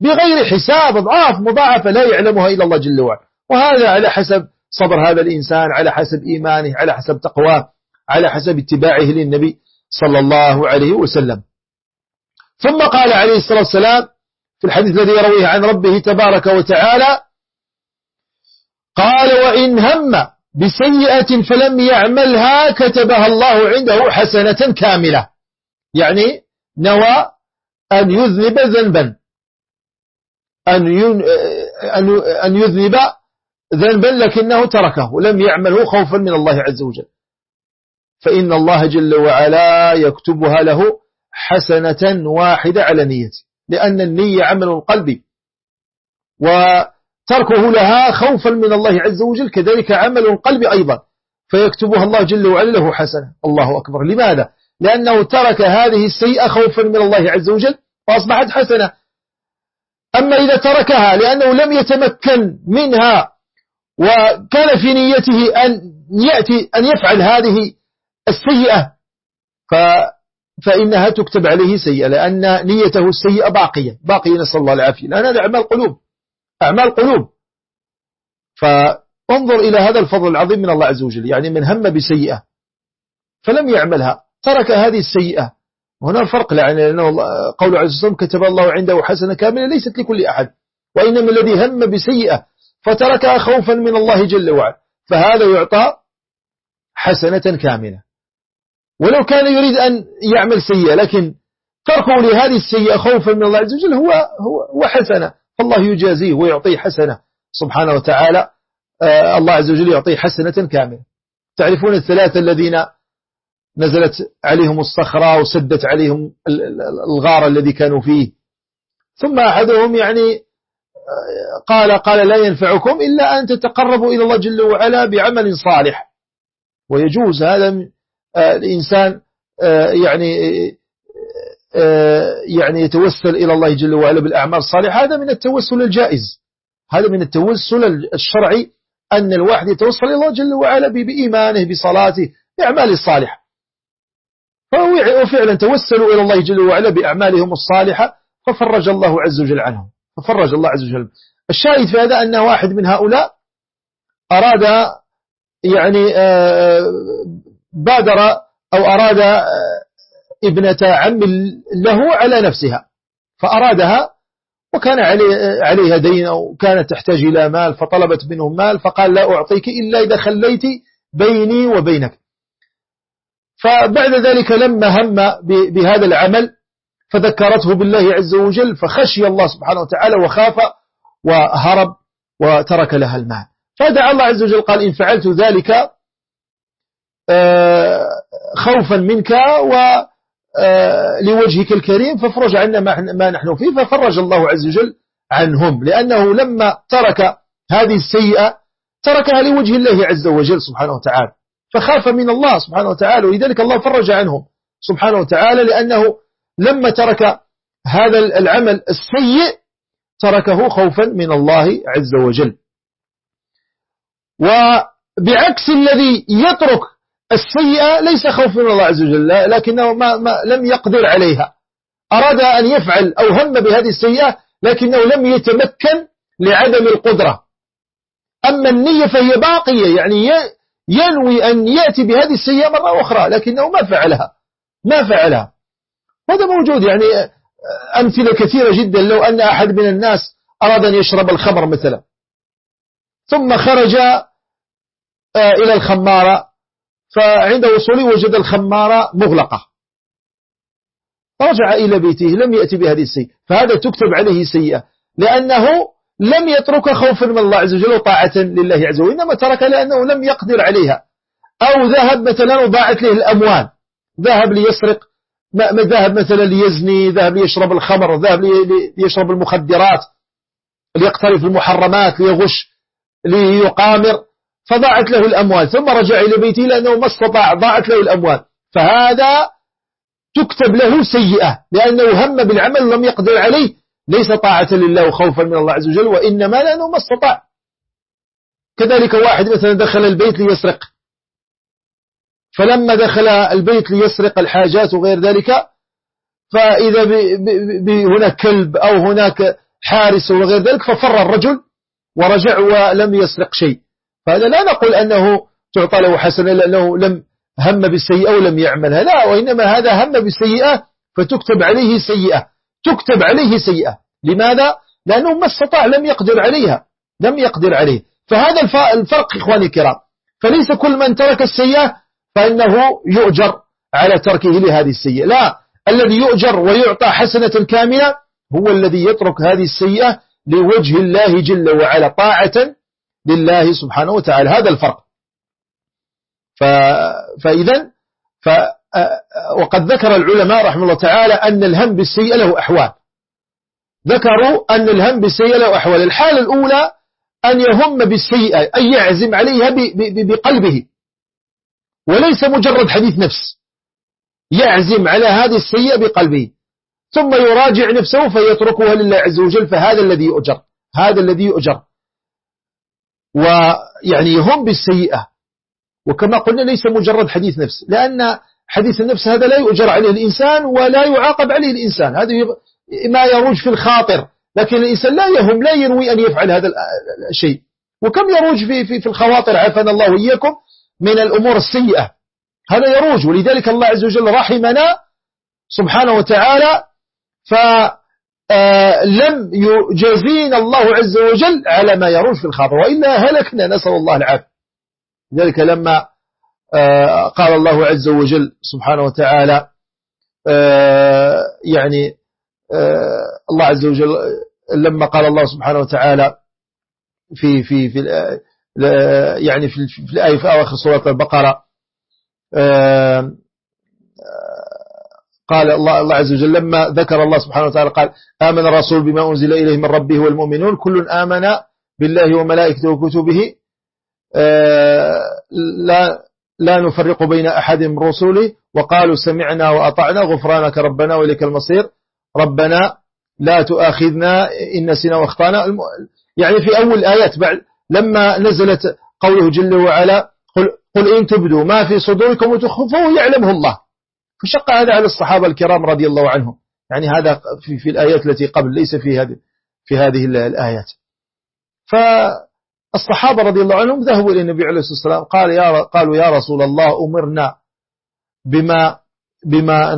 بغير حساب أضعاف مضاعفة لا يعلمها إلا الله جل وعلا. وهذا على حسب صبر هذا الإنسان على حسب إيمانه على حسب تقواه على حسب اتباعه للنبي صلى الله عليه وسلم. ثم قال عليه الصلاة والسلام في الحديث الذي يرويه عن ربه تبارك وتعالى قال وإن هم بسيئة فلم يعملها كتبها الله عنده حسنة كاملة. يعني نوى أن يذنب ذنبا. أن يذنب ذنبا لكنه تركه ولم يعمله خوفا من الله عز وجل. فإن الله جل وعلا يكتبها له حسنة واحدة على نيته لأن النية عمل القلب وتركه لها خوفا من الله عز وجل كذلك عمل القلب أيضا. فيكتبها الله جل وعلا له حسنة. الله أكبر. لماذا؟ لأنه ترك هذه السيئة خوفا من الله عز وجل فأصبحت حسنة. أما إذا تركها لأنه لم يتمكن منها وكان في نيته أن يأتي أن يفعل هذه السيئة ف فإنها تكتب عليه سيئة لأن نيته السيئة باقية باقية نسأل الله العافية. لأن هذا أعمال قلوب أعمال قلوب. فانظر إلى هذا الفضل العظيم من الله عز وجل يعني من هم بسيئة فلم يعملها ترك هذه السيئة. هنا الفرق لأن قول عز وجل كتب الله عنده حسنة كاملة ليست لكل أحد وإنما الذي هم بسيئة فتركها خوفا من الله جل وعلا فهذا يعطى حسنة كاملة. ولو كان يريد أن يعمل سيئة لكن تركه لهذه السيئة خوفا من الله عز وجل هو, هو, هو حسنة فالله يجازيه ويعطيه حسنة سبحانه وتعالى آه الله عز وجل يعطيه حسنة كاملة. تعرفون الثلاثة الذين نزلت عليهم الصخرة وسدت عليهم الغار الذي كانوا فيه. ثم أحدهم يعني آه، قال قال لا ينفعكم إلا أن تتقربوا إلى الله جل وعلا بعمل صالح. ويجوز هذا آه، الإنسان آه، يعني يعني يتوسل إلى الله جل وعلا بالأعمال الصالحة. هذا من التوسل الجائز. هذا من التوسل الشرعي أن الواحد يتوسل إلى الله جل وعلا بإيمانه بصلاته بأعماله الصالحة. وفعلا توسلوا إلى الله جل وعلا بأعمالهم الصالحة ففرج الله عز وجل عنهم. ففرج الله عز وجل. الشاهد في هذا أن واحد من هؤلاء أراد يعني آه، بادر أو أراد آه، ابنة عم له على نفسها فأرادها وكان عليها دين أو كانت تحتاج إلى مال فطلبت منه مال فقال لا أعطيك إلا إذا خليت بيني وبينك. فبعد ذلك لما هم بهذا العمل فذكرته بالله عز وجل فخشي الله سبحانه وتعالى وخاف وهرب وترك لها المال. فدعا الله عز وجل قال إن فعلت ذلك آه، خوفا منك ولوجهك آه، الكريم فافرج عنا ما نحن فيه. ففرج الله عز وجل عنهم لأنه لما ترك هذه السيئة تركها لوجه الله عز وجل سبحانه وتعالى. فخاف من الله سبحانه وتعالى ولذلك الله فرج عنهم سبحانه وتعالى لأنه لما ترك هذا العمل السيء تركه خوفا من الله عز وجل. وبعكس الذي يترك السيئة ليس خوف من الله عز وجل لكنه ما ما لم يقدر عليها. أراد أن يفعل أو هم بهذه السيئة لكنه لم يتمكن لعدم القدرة. أما النية فهي باقية يعني ينوي أن يأتي بهذه السيئة مرة أخرى لكنه ما فعلها. ما فعلها. هذا موجود يعني أمثلة كثيرة جدا لو أن أحد من الناس أراد أن يشرب الخمر مثلا. ثم خرج آه، إلى الخمارة فعند وصوله وجد الخمارة مغلقة. رجع إلى بيته لم يأتي بهذه السيئة. فهذا تكتب عليه سيئة لأنه لم يترك خوفا من الله عز وجل وطاعة لله عز وجل إنما ترك لأنه لم يقدر عليها. أو ذهب مثلا وضاعت له الأموال. ذهب ليسرق ذهب مثلا ليزني ذهب ليشرب الخمر ذهب ليشرب المخدرات ليقترف المحرمات ليغش ليقامر. فضاعت له الأموال. ثم رجع إلى بيته لأنه ما استطاع ضاعت له الأموال. فهذا تكتب له سيئة لأنه هم بالعمل لم يقدر عليه ليس طاعة لله وخوفا من الله عز وجل وإنما لأنه ما استطاع كذلك واحد مثلا دخل البيت ليسرق. فلما دخل البيت ليسرق الحاجات وغير ذلك فإذا هناك كلب أو هناك حارس وغير ذلك ففر الرجل ورجع ولم يسرق شيء. فهذا لا نقول أنه تعطى له حسنة لأنه لم هم بالسيئة ولم يعملها. لا وإنما هذا هم بالسيئة فتكتب عليه سيئة. تكتب عليه سيئة. لماذا؟ لأنه ما استطاع لم يقدر عليها. لم يقدر عليه. فهذا الفرق إخواني الكرام. فليس كل من ترك السيئة فإنه يؤجر على تركه لهذه السيئة. لا. الذي يؤجر ويعطى حسنة كاملة هو الذي يترك هذه السيئة لوجه الله جل وعلا طاعة لله سبحانه وتعالى. هذا الفرق. ف... فإذا ف... وقد ذكر العلماء رحمه الله تعالى أن الهم بالسيئة له أحوال. ذكروا أن الهم بالسيئة له أحوال. الحالة الأولى أن يهم بالسيئة أن يعزم عليها. بقلبه. وليس مجرد حديث نفس. يعزم على هذه السيئة بقلبه. ثم يراجع نفسه فيتركها لله عز وجل فهذا الذي يؤجر. هذا الذي يؤجر. ويعني يهم بالسيئة. وكما قلنا ليس مجرد حديث نفس لأن حديث النفس هذا لا يؤجر عليه الإنسان ولا يعاقب عليه الإنسان. هذا ما يروج في الخاطر. لكن الإنسان لا يهم لا ينوي أن يفعل هذا الشيء. وكم يروج في, في, في الخواطر عافنا الله وإياكم من الأمور السيئة. هذا يروج. ولذلك الله عز وجل رحمنا سبحانه وتعالى فلم آه، يجازينا الله عز وجل على ما يروج في الخاطر. وإلا هلكنا نسأل الله العافية. ذلك لما قال الله عز وجل سبحانه وتعالى آه، يعني الله عز وجل لما قال الله سبحانه وتعالى في في في يعني في في الآية في أواخر سورة البقرة قال الله, الله عز وجل لما ذكر الله سبحانه وتعالى قال آمن الرسول بما أنزل إليه من ربه والمؤمنون كل آمن بالله وملائكته وكتبه لا لا نفرق بين أحد من رسوله وقالوا سمعنا وأطعنا غفرانك ربنا وإليك المصير. ربنا لا تؤاخذنا إن نسينا واخطأنا. يعني في أول آيات بعد لما نزلت قوله جل وعلا قل, قل إن تبدوا ما في صدوركم وتخفوه يعلمه الله. فشق هذا على الصحابة الكرام رضي الله عنهم. يعني هذا في, في الآيات التي قبل ليس في هذه في هذه الآيات. فالصحابة رضي الله عنهم ذهبوا إلى النبي عليه الصلاة والسلام قال يا قالوا يا رسول الله أمرنا بما بما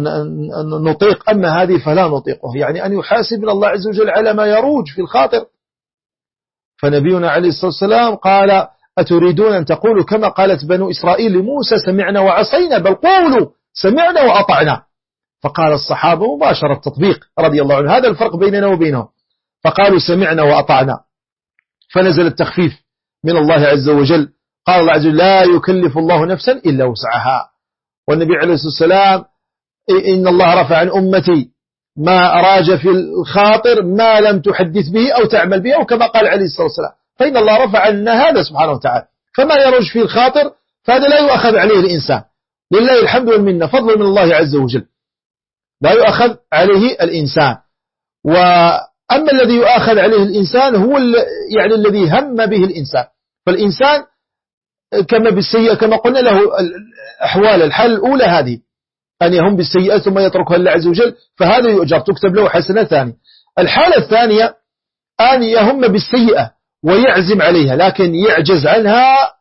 نطيق أما هذه فلا نطيقه يعني أن يحاسبنا الله عز وجل على ما يروج في الخاطر. فنبينا عليه الصلاة والسلام قال أتريدون أن تقولوا كما قالت بنو إسرائيل لموسى سمعنا وعصينا بل قولوا سمعنا وأطعنا. فقال الصحابة مباشرة التطبيق رضي الله عنه هذا الفرق بيننا وبينهم. فقالوا سمعنا وأطعنا. فنزل التخفيف من الله عز وجل. قال الله عز وجل لا يكلف الله نفسا إلا وسعها. والنبي عليه الصلاة والسلام إن الله رفع عن أمتي ما أراج في الخاطر ما لم تحدث به أو تعمل به أو كما قال عليه الصلاة والسلام. فإن الله رفع عنا هذا سبحانه وتعالى. فما يرج في الخاطر فهذا لا يؤخذ عليه الإنسان. لله الحمد والمنة فضل من الله عز وجل. لا يؤخذ عليه الإنسان. وأما الذي يؤخذ عليه الإنسان هو يعني الذي هم به الإنسان. فالإنسان كما بالسيئة كما قلنا له أحوال الحال الأولى هذه أن يهم بالسيئة ثم يتركها الله عز وجل فهذا يؤجر. تكتب له حسنة ثانية. الحالة الثانية أن يهم بالسيئة ويعزم عليها لكن يعجز عنها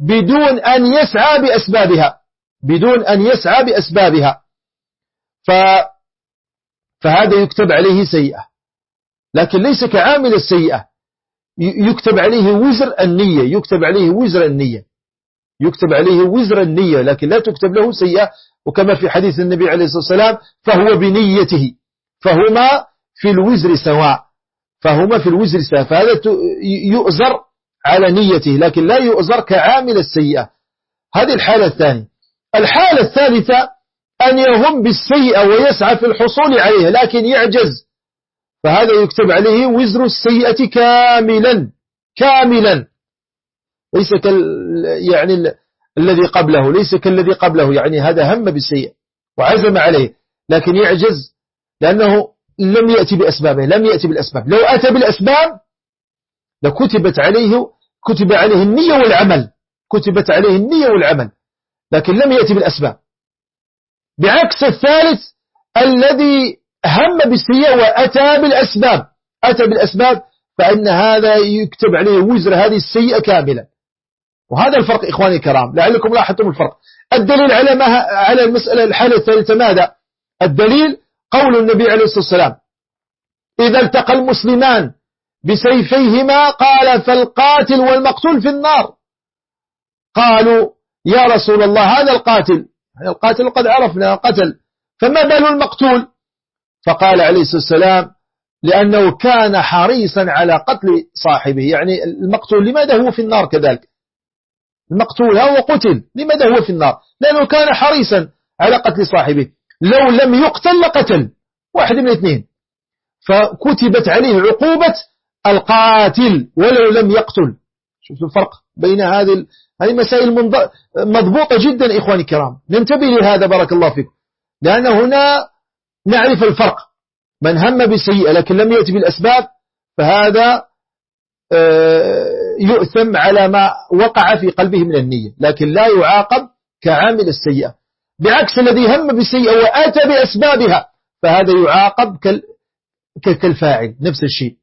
بدون أن يسعى بأسبابها. بدون أن يسعى بأسبابها. ف فهذا يكتب عليه سيئة. لكن ليس كعامل السيئة. يكتب عليه وزر النية يكتب عليه وزر النية. يكتب عليه وزر النية لكن لا تكتب له سيئة. وكما في حديث النبي عليه الصلاة والسلام فهو بنيته. فهما في الوزر سواء. فهما في الوزر سواء. فهذا يؤزر على نيته لكن لا يؤزر كعامل السيئة. هذه الحالة الثانية. الحالة الثالثة أن يهم بالسيئة ويسعى في الحصول عليها لكن يعجز. فهذا يكتب عليه وزر السيئة كاملا كاملا. ليس كال يعني ال... الذي قبله ليس كالذي قبله يعني هذا هم بالسيئة وعزم عليه لكن يعجز لأنه لم يأتي بأسبابه لم يأتي بالأسباب. لو أتى بالأسباب لكتبت عليه كتب عليه النية والعمل كتبت عليه النية والعمل لكن لم يأتي بالأسباب. بعكس الثالث الذي هم بالسيئة وأتى بالأسباب. أتى بالأسباب فإن هذا يكتب عليه وزر هذه السيئة كاملة. وهذا الفرق إخواني الكرام لعلكم لاحظتم الفرق. الدليل على ما على المسألة الحالة الثالثة ماذا؟ الدليل قول النبي عليه الصلاة والسلام إذا التقى المسلمان بسيفيهما قال فالقاتل والمقتول في النار. قالوا يا رسول الله هذا القاتل. القاتل قد عرفنا قتل. فما بال المقتول؟ فقال عليه الصلاة والسلام لأنه كان حريصا على قتل صاحبه يعني المقتول لماذا هو في النار كذلك؟ المقتول هو قتل لماذا هو في النار؟ لأنه كان حريصا على قتل صاحبه لو لم يقتل لقتل واحد من الاثنين فكتبت عليه عقوبة القاتل ولو لم يقتل. شوفوا الفرق بين هذه هذه مسائل مضبوطة جدا إخواني الكرام. ننتبه لهذا بارك الله فيكم لأن هنا نعرف الفرق. من هم بسيئة لكن لم يأتي بالأسباب فهذا آه، يؤثم على ما وقع في قلبه من النية لكن لا يعاقب كعامل السيئة. بعكس الذي هم بالسيئة وآتى بأسبابها فهذا يعاقب كالفاعل نفس الشيء.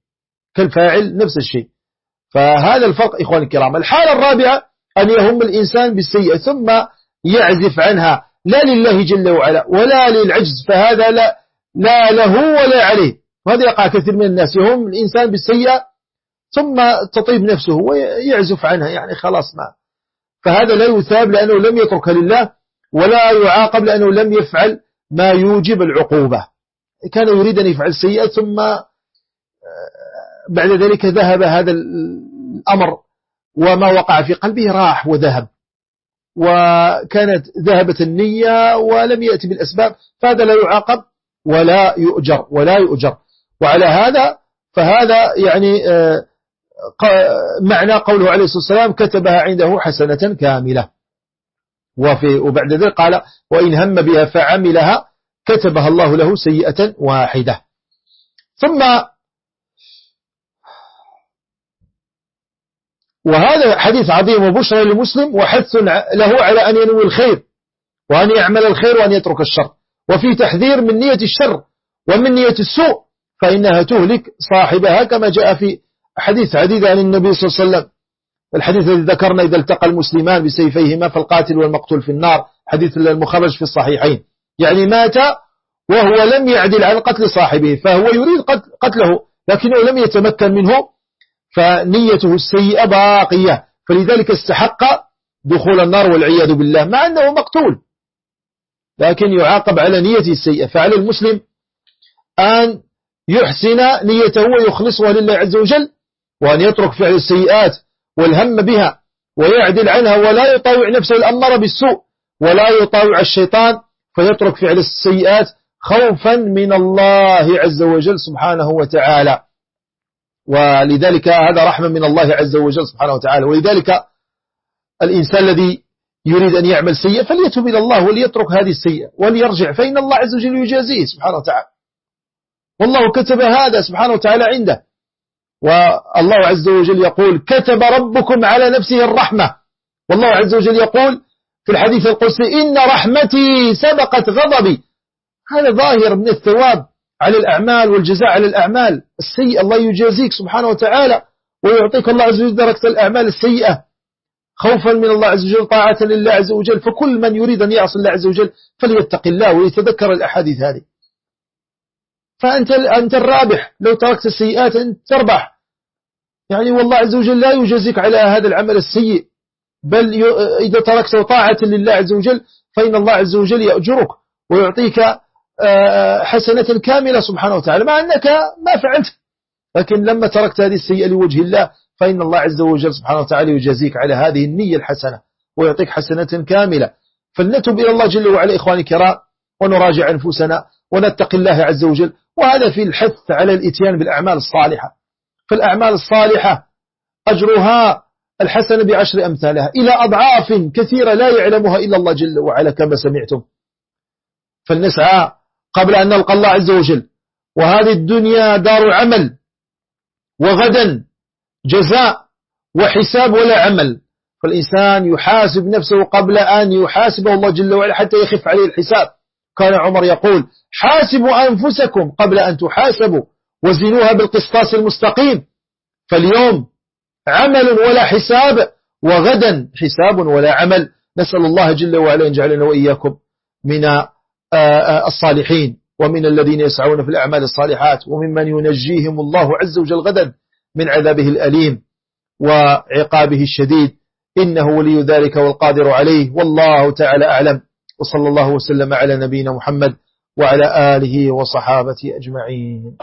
كالفاعل نفس الشيء. فهذا الفرق إخواني الكرام. الحالة الرابعة أن يهم الإنسان بالسيئة ثم يعزف عنها. لا لله جل وعلا ولا للعجز فهذا لا, لا له ولا عليه. وهذا يقع كثير من الناس يهم الإنسان بالسيئة ثم تطيب نفسه ويعزف عنها يعني خلاص ما. فهذا لا يثاب لأنه لم يترك لله ولا يعاقب لأنه لم يفعل ما يوجب العقوبة. كان يريد أن يفعل سيئة ثم آه، بعد ذلك ذهب هذا الأمر وما وقع في قلبه راح وذهب. وكانت ذهبت النية ولم يأتي بالأسباب فهذا لا يعاقب ولا يؤجر ولا يؤجر. وعلى هذا فهذا يعني آه، معنى قوله عليه الصلاة والسلام كتبها عنده حسنة كاملة. وفي وبعد ذلك قال وإن هم بها فعملها كتبها الله له سيئة واحدة. ثم وهذا حديث عظيم وبشرى للمسلم وحث له على أن ينوي الخير وأن يعمل الخير وأن يترك الشر. وفي تحذير من نية الشر ومن نية السوء فإنها تهلك صاحبها كما جاء في حديث عديدة عن النبي صلى الله عليه وسلم. الحديث الذي ذكرنا إذا التقى المسلمان بسيفيهما فالقاتل والمقتول في النار حديث المخرج في الصحيحين. يعني مات وهو لم يعدل عن قتل صاحبه فهو يريد قتله لكنه لم يتمكن منه فنيته السيئة باقية. فلذلك استحق دخول النار والعياذ بالله مع أنه مقتول. لكن يعاقب على نيته السيئة. فعلى المسلم أن يحسن نيته ويخلصها لله عز وجل وأن يترك فعل السيئات والهم بها ويعدل عنها ولا يطاوع نفسه الأمر بالسوء ولا يطاوع الشيطان فيترك فعل السيئات خوفا من الله عز وجل سبحانه وتعالى. ولذلك هذا رحمة من الله عز وجل سبحانه وتعالى. ولذلك الإنسان الذي يريد أن يعمل سيئة فليتوب إلى الله وليترك هذه السيئة وليرجع. فإن الله عز وجل يجازيه سبحانه وتعالى. والله كتب هذا سبحانه وتعالى عنده. والله عز وجل يقول كتب ربكم على نفسه الرحمة. والله عز وجل يقول في الحديث القدسي إن رحمتي سبقت غضبي. هذا ظاهر من الثواب. على الأعمال والجزاء على الأعمال السيئة. الله يجازيك سبحانه وتعالى ويعطيك الله عز وجل درجة الأعمال السيئة. خوفا من الله عز وجل طاعة لله عز وجل. فكل من يريد أن يعصي الله عز وجل فليتق الله ويتذكر الأحاديث هذه. فأنت أنت الرابح. لو تركت السيئات أنت تربح. يعني والله عز وجل لا يجازيك على هذا العمل السيء. بل إذا تركت طاعة لله عز وجل فإن الله عز وجل يأجرك ويعطيك حسنة كاملة سبحانه وتعالى مع أنك ما فعلت. لكن لما تركت هذه السيئة لوجه الله فإن الله عز وجل سبحانه وتعالى يجازيك على هذه النية الحسنة ويعطيك حسنة كاملة. فلنتب إلى الله جل وعلا إخواني الكرام ونراجع أنفسنا ونتق الله عز وجل. وهذا في الحث على الإتيان بالأعمال الصالحة. فالأعمال الصالحة أجرها الحسنة بعشر أمثالها إلى أضعاف كثيرة لا يعلمها إلا الله جل وعلا كما سمعتم. فلنسعى قبل أن نلقى الله عز وجل. وهذه الدنيا دار عمل وغدا جزاء وحساب ولا عمل. فالإنسان يحاسب نفسه قبل أن يحاسبه الله جل وعلا حتى يخف عليه الحساب. كان عمر يقول حاسبوا أنفسكم قبل أن تحاسبوا وزنوها بالقسطاس المستقيم. فاليوم عمل ولا حساب وغدا حساب ولا عمل. نسأل الله جل وعلا أن يجعلنا وإياكم من الصالحين ومن الذين يسعون في الأعمال الصالحات وممن ينجيهم الله عز وجل غدا من عذابه الأليم وعقابه الشديد. إنه ولي ذلك والقادر عليه والله تعالى أعلم. وصلى الله وسلم على نبينا محمد وعلى آله وصحابته أجمعين.